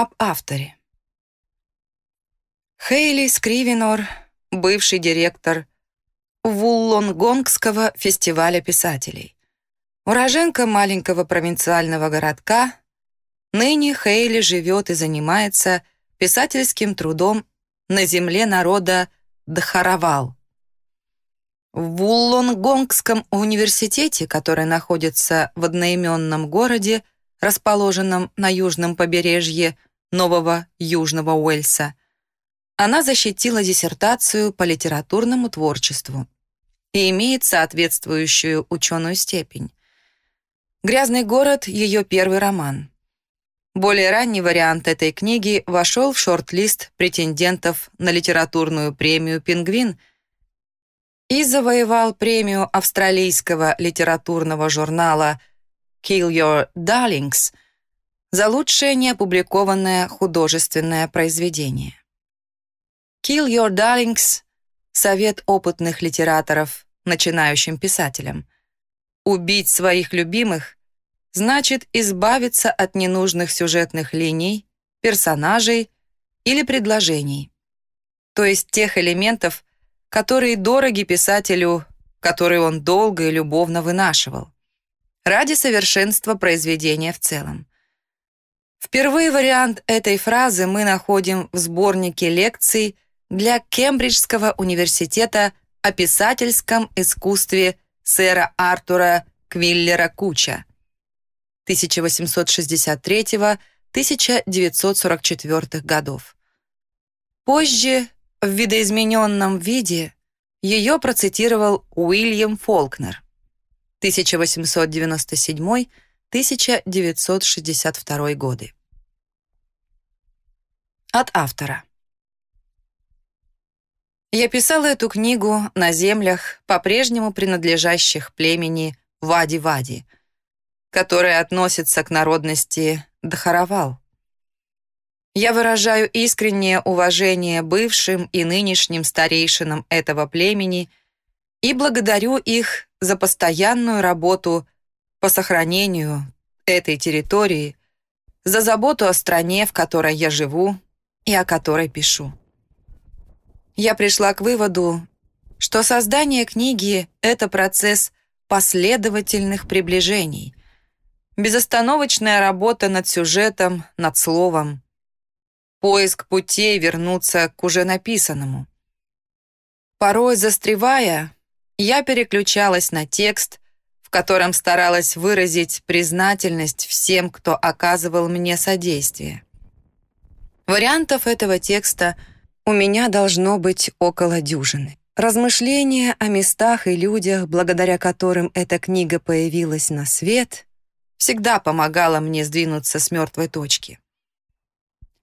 Об авторе. Хейли Скривинор, бывший директор Вуллонгонгского фестиваля писателей. Уроженка маленького провинциального городка, ныне Хейли живет и занимается писательским трудом на земле народа Дхаравал. В Вуллонгонгском университете, который находится в одноименном городе, расположенном на южном побережье Нового Южного Уэльса, она защитила диссертацию по литературному творчеству и имеет соответствующую ученую степень. «Грязный город» — ее первый роман. Более ранний вариант этой книги вошел в шорт-лист претендентов на литературную премию «Пингвин» и завоевал премию австралийского литературного журнала «Kill Your Darlings» за лучшее неопубликованное художественное произведение. Kill Your Darlings — совет опытных литераторов, начинающим писателям. Убить своих любимых значит избавиться от ненужных сюжетных линий, персонажей или предложений, то есть тех элементов, которые дороги писателю, которые он долго и любовно вынашивал, ради совершенства произведения в целом. Впервые вариант этой фразы мы находим в сборнике лекций для Кембриджского университета о писательском искусстве сэра Артура Квиллера Куча 1863-1944 годов. Позже, в видоизмененном виде, ее процитировал Уильям Фолкнер 1897-1962 годы. От автора. Я писала эту книгу на землях, по-прежнему принадлежащих племени Вади-Вади, которое относится к народности Дхаравал. Я выражаю искреннее уважение бывшим и нынешним старейшинам этого племени и благодарю их за постоянную работу по сохранению этой территории, за заботу о стране, в которой я живу и о которой пишу я пришла к выводу, что создание книги — это процесс последовательных приближений, безостановочная работа над сюжетом, над словом, поиск путей вернуться к уже написанному. Порой застревая, я переключалась на текст, в котором старалась выразить признательность всем, кто оказывал мне содействие. Вариантов этого текста — у меня должно быть около дюжины. Размышления о местах и людях, благодаря которым эта книга появилась на свет, всегда помогало мне сдвинуться с мертвой точки.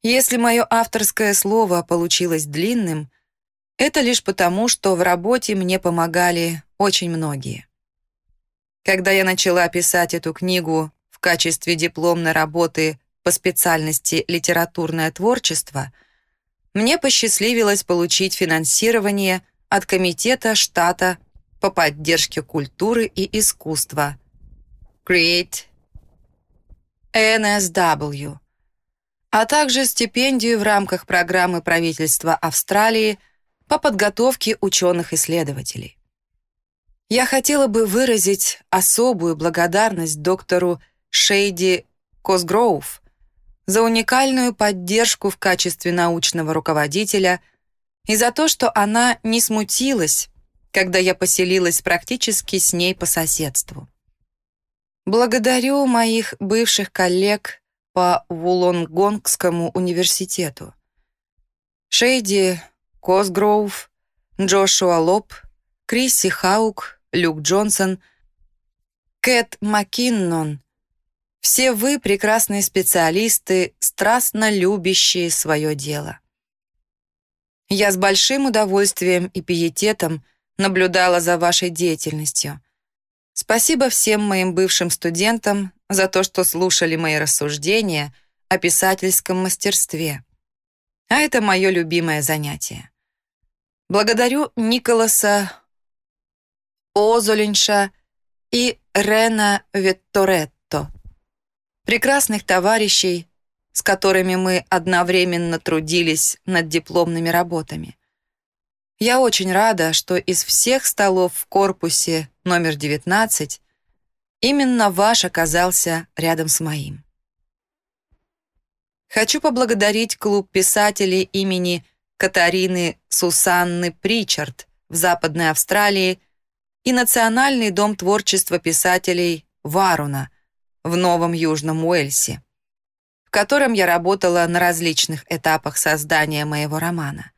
Если мое авторское слово получилось длинным, это лишь потому, что в работе мне помогали очень многие. Когда я начала писать эту книгу в качестве дипломной работы по специальности «Литературное творчество», мне посчастливилось получить финансирование от Комитета штата по поддержке культуры и искусства Create NSW, а также стипендию в рамках программы правительства Австралии по подготовке ученых-исследователей. Я хотела бы выразить особую благодарность доктору Шейди Косгроув за уникальную поддержку в качестве научного руководителя и за то, что она не смутилась, когда я поселилась практически с ней по соседству. Благодарю моих бывших коллег по Вулонгонгскому университету. Шейди Косгроув, Джошуа Лоб, Крисси Хаук, Люк Джонсон, Кэт Маккиннон все вы прекрасные специалисты, страстно любящие свое дело. Я с большим удовольствием и пиететом наблюдала за вашей деятельностью. Спасибо всем моим бывшим студентам за то, что слушали мои рассуждения о писательском мастерстве. А это мое любимое занятие. Благодарю Николаса Озолинша и Рена Ветторетто прекрасных товарищей, с которыми мы одновременно трудились над дипломными работами. Я очень рада, что из всех столов в корпусе номер 19 именно ваш оказался рядом с моим. Хочу поблагодарить клуб писателей имени Катарины Сусанны Причард в Западной Австралии и Национальный дом творчества писателей Варуна в Новом Южном Уэльсе, в котором я работала на различных этапах создания моего романа.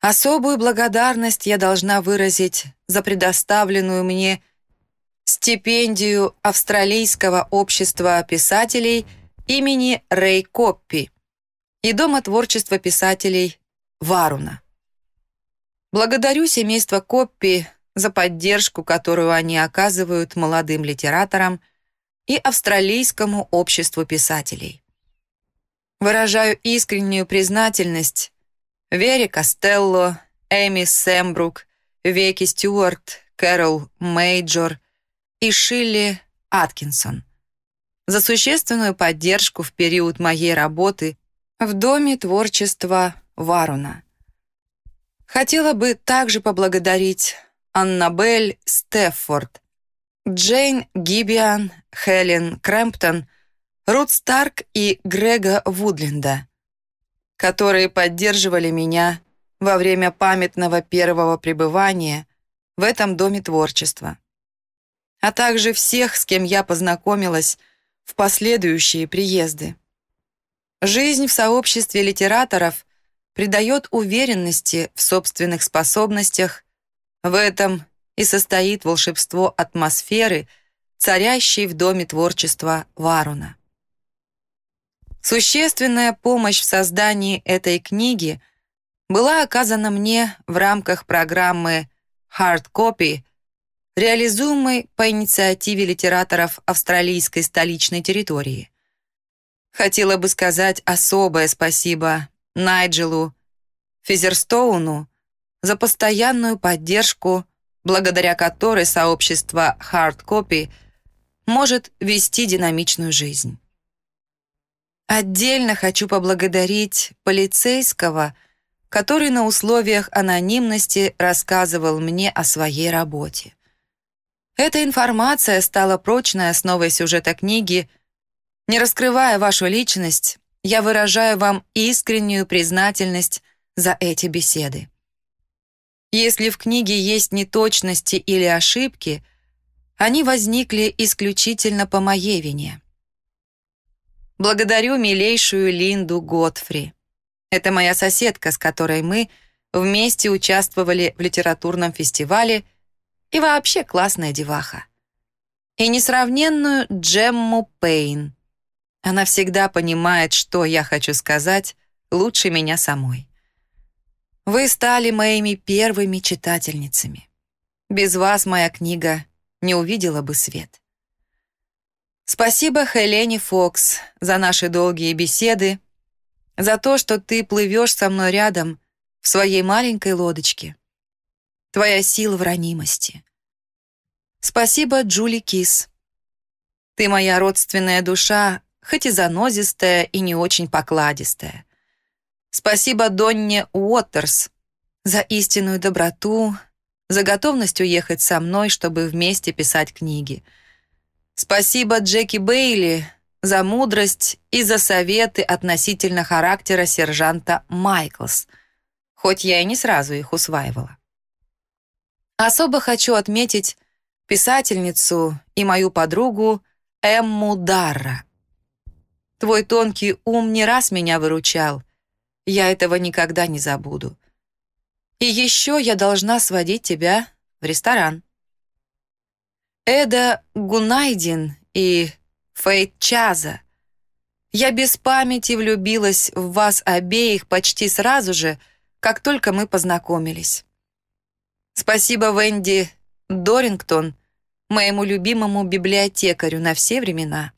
Особую благодарность я должна выразить за предоставленную мне стипендию Австралийского общества писателей имени Рэй Коппи и Дома творчества писателей Варуна. Благодарю семейство Коппи за поддержку, которую они оказывают молодым литераторам и Австралийскому обществу писателей. Выражаю искреннюю признательность Вере Костелло, Эми Сэмбрук, Вики Стюарт, Кэрол Мейджор и Шелли Аткинсон за существенную поддержку в период моей работы в Доме творчества Варуна. Хотела бы также поблагодарить Аннабель Стеффорд, Джейн Гибиан, Хелен Крэмптон, Рут Старк и Грега Вудленда, которые поддерживали меня во время памятного первого пребывания в этом Доме творчества, а также всех, с кем я познакомилась в последующие приезды. Жизнь в сообществе литераторов придает уверенности в собственных способностях в этом и состоит волшебство атмосферы, царящей в Доме творчества Варуна. Существенная помощь в создании этой книги была оказана мне в рамках программы Hard Copy, реализуемой по инициативе литераторов австралийской столичной территории. Хотела бы сказать особое спасибо Найджелу Физерстоуну за постоянную поддержку, благодаря которой сообщество Copy может вести динамичную жизнь. Отдельно хочу поблагодарить полицейского, который на условиях анонимности рассказывал мне о своей работе. Эта информация стала прочной основой сюжета книги. Не раскрывая вашу личность, я выражаю вам искреннюю признательность за эти беседы. Если в книге есть неточности или ошибки, они возникли исключительно по моей вине. Благодарю милейшую Линду Готфри. Это моя соседка, с которой мы вместе участвовали в литературном фестивале и вообще классная деваха. И несравненную Джемму Пейн. Она всегда понимает, что я хочу сказать, лучше меня самой. Вы стали моими первыми читательницами. Без вас моя книга не увидела бы свет. Спасибо Хелене Фокс за наши долгие беседы, за то, что ты плывешь со мной рядом в своей маленькой лодочке. Твоя сила в ранимости. Спасибо Джули Кис. Ты моя родственная душа, хоть и занозистая и не очень покладистая. Спасибо Донне Уотерс за истинную доброту, за готовность уехать со мной, чтобы вместе писать книги. Спасибо Джеки Бейли за мудрость и за советы относительно характера сержанта Майклс, хоть я и не сразу их усваивала. Особо хочу отметить писательницу и мою подругу Эмму Дарра. Твой тонкий ум не раз меня выручал — я этого никогда не забуду. И еще я должна сводить тебя в ресторан. Эда Гунайдин и Фейт Чаза. Я без памяти влюбилась в вас обеих почти сразу же, как только мы познакомились. Спасибо Венди Дорингтон, моему любимому библиотекарю на все времена.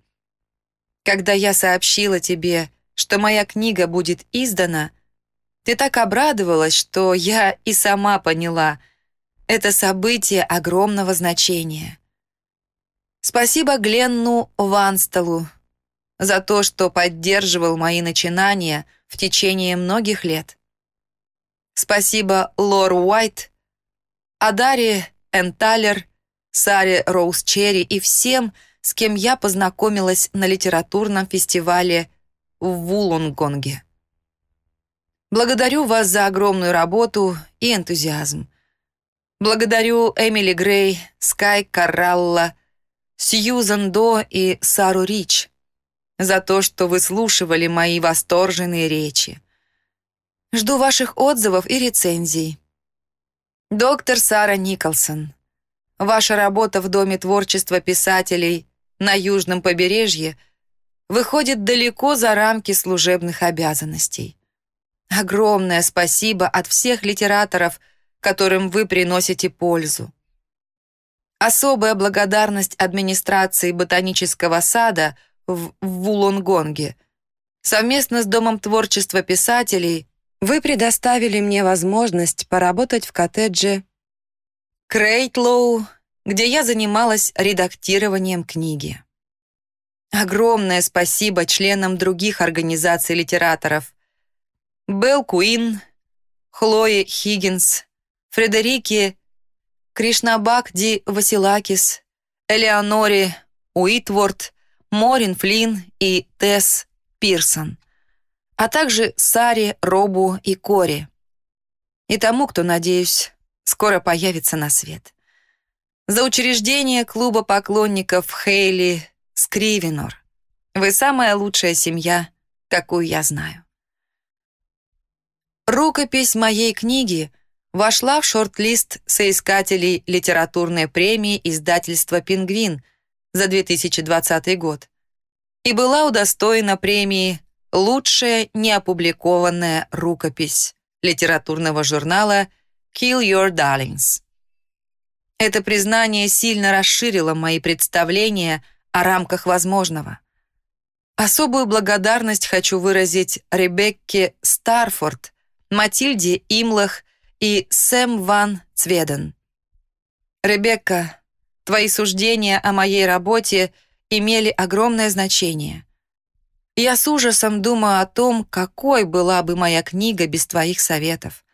Когда я сообщила тебе, что моя книга будет издана, ты так обрадовалась, что я и сама поняла, это событие огромного значения. Спасибо Гленну Ванстелу за то, что поддерживал мои начинания в течение многих лет. Спасибо Лор Уайт, Адаре Энталер, Саре Роуз Черри и всем, с кем я познакомилась на литературном фестивале в Вулонгонге. Благодарю вас за огромную работу и энтузиазм. Благодарю Эмили Грей, Скай Карралла, Сьюзан До и Сару Рич за то, что выслушивали мои восторженные речи. Жду ваших отзывов и рецензий. Доктор Сара Николсон. Ваша работа в Доме творчества писателей на Южном побережье выходит далеко за рамки служебных обязанностей. Огромное спасибо от всех литераторов – которым вы приносите пользу. Особая благодарность администрации ботанического сада в Вулонгонге. Совместно с Домом творчества писателей вы предоставили мне возможность поработать в коттедже Крейтлоу, где я занималась редактированием книги. Огромное спасибо членам других организаций литераторов. Белл Куин, Хлое Хиггинс, Фредерике Кришнабакди Василакис, Элеонори Уитворд, Морин Флинн и Тесс Пирсон, а также Саре, Робу и Кори. И тому, кто, надеюсь, скоро появится на свет. За учреждение клуба поклонников Хейли Скривенор. Вы самая лучшая семья, какую я знаю. Рукопись моей книги — вошла в шорт-лист соискателей литературной премии издательства «Пингвин» за 2020 год и была удостоена премии «Лучшая неопубликованная рукопись» литературного журнала «Kill Your Darlings». Это признание сильно расширило мои представления о рамках возможного. Особую благодарность хочу выразить Ребекке Старфорд, Матильде Имлах и Сэм Ван Цведен. Ребекка, твои суждения о моей работе имели огромное значение. Я с ужасом думаю о том, какой была бы моя книга без твоих советов.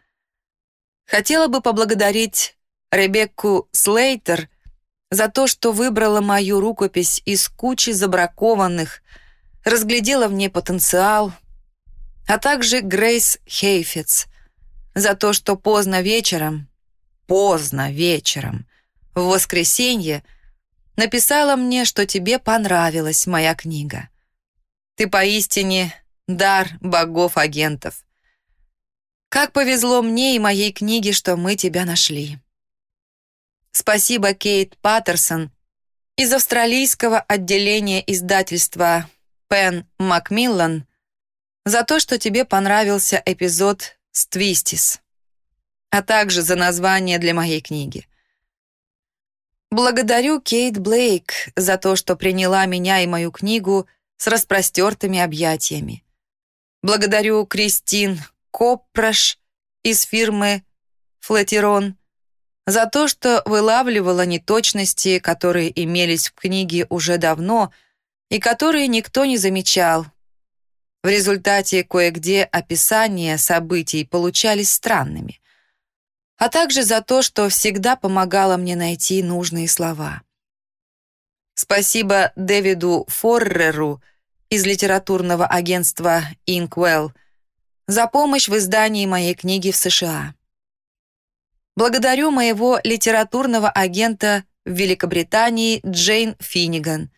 Хотела бы поблагодарить Ребекку Слейтер за то, что выбрала мою рукопись из кучи забракованных, разглядела в ней потенциал, а также Грейс Хейфиц — за то, что поздно вечером, поздно вечером, в воскресенье написала мне, что тебе понравилась моя книга. Ты поистине дар богов-агентов. Как повезло мне и моей книге, что мы тебя нашли. Спасибо, Кейт Паттерсон из австралийского отделения издательства Пен Макмиллан за то, что тебе понравился эпизод «Ствистис», а также за название для моей книги. Благодарю Кейт Блейк за то, что приняла меня и мою книгу с распростертыми объятиями. Благодарю Кристин Копраш из фирмы «Флатирон» за то, что вылавливала неточности, которые имелись в книге уже давно и которые никто не замечал, в результате кое-где описания событий получались странными, а также за то, что всегда помогала мне найти нужные слова. Спасибо Дэвиду Форреру из литературного агентства Inkwell за помощь в издании моей книги в США. Благодарю моего литературного агента в Великобритании Джейн Финниган.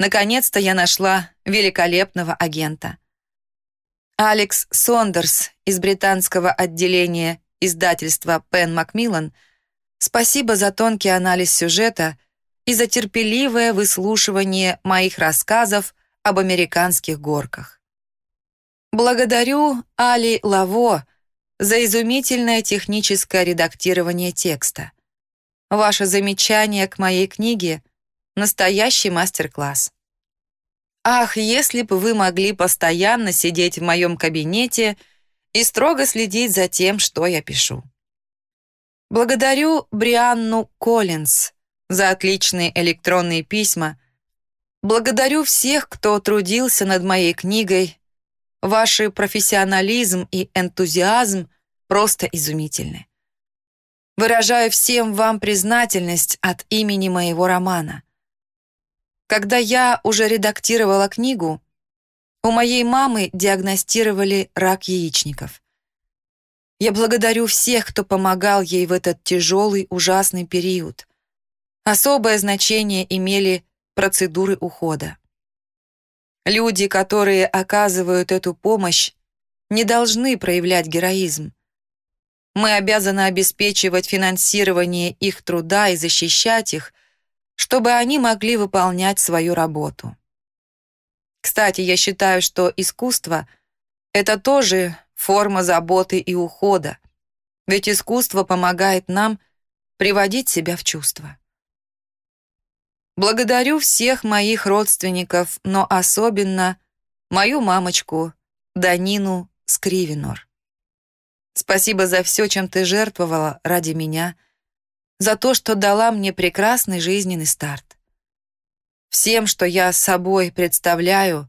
Наконец-то я нашла великолепного агента. Алекс Сондерс из британского отделения издательства Пен Макмиллан, спасибо за тонкий анализ сюжета и за терпеливое выслушивание моих рассказов об американских горках. Благодарю Али Лаво за изумительное техническое редактирование текста. Ваше замечание к моей книге — настоящий мастер-класс. Ах, если бы вы могли постоянно сидеть в моем кабинете и строго следить за тем, что я пишу. Благодарю Брианну Коллинз за отличные электронные письма, Благодарю всех, кто трудился над моей книгой. Ваши профессионализм и энтузиазм просто изумительны. Выражаю всем вам признательность от имени моего романа. Когда я уже редактировала книгу, у моей мамы диагностировали рак яичников. Я благодарю всех, кто помогал ей в этот тяжелый, ужасный период. Особое значение имели процедуры ухода. Люди, которые оказывают эту помощь, не должны проявлять героизм. Мы обязаны обеспечивать финансирование их труда и защищать их, чтобы они могли выполнять свою работу. Кстати, я считаю, что искусство — это тоже форма заботы и ухода, ведь искусство помогает нам приводить себя в чувство. Благодарю всех моих родственников, но особенно мою мамочку Данину Скривинор. Спасибо за все, чем ты жертвовала ради меня, за то, что дала мне прекрасный жизненный старт. Всем, что я собой представляю,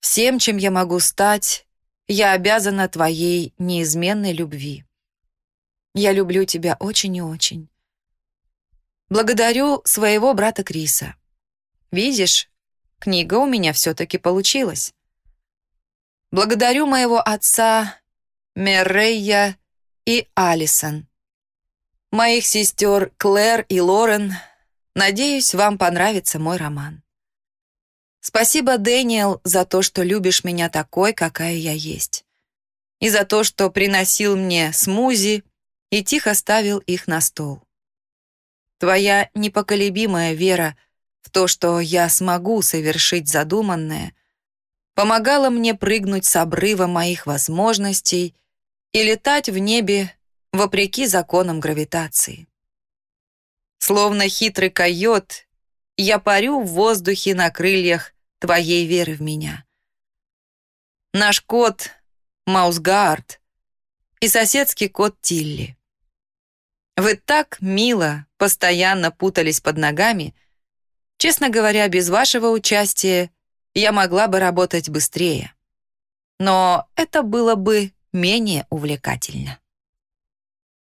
всем, чем я могу стать, я обязана твоей неизменной любви. Я люблю тебя очень и очень. Благодарю своего брата Криса. Видишь, книга у меня все-таки получилась. Благодарю моего отца Меррейя и Алисон. Моих сестер Клэр и Лорен. Надеюсь, вам понравится мой роман. Спасибо, Дэниел, за то, что любишь меня такой, какая я есть. И за то, что приносил мне смузи и тихо ставил их на стол. Твоя непоколебимая вера в то, что я смогу совершить задуманное, помогала мне прыгнуть с обрыва моих возможностей и летать в небе вопреки законам гравитации. Словно хитрый койот, я парю в воздухе на крыльях твоей веры в меня. Наш кот — Маусгард и соседский кот Тилли. Вы так мило, постоянно путались под ногами. Честно говоря, без вашего участия я могла бы работать быстрее. Но это было бы менее увлекательно.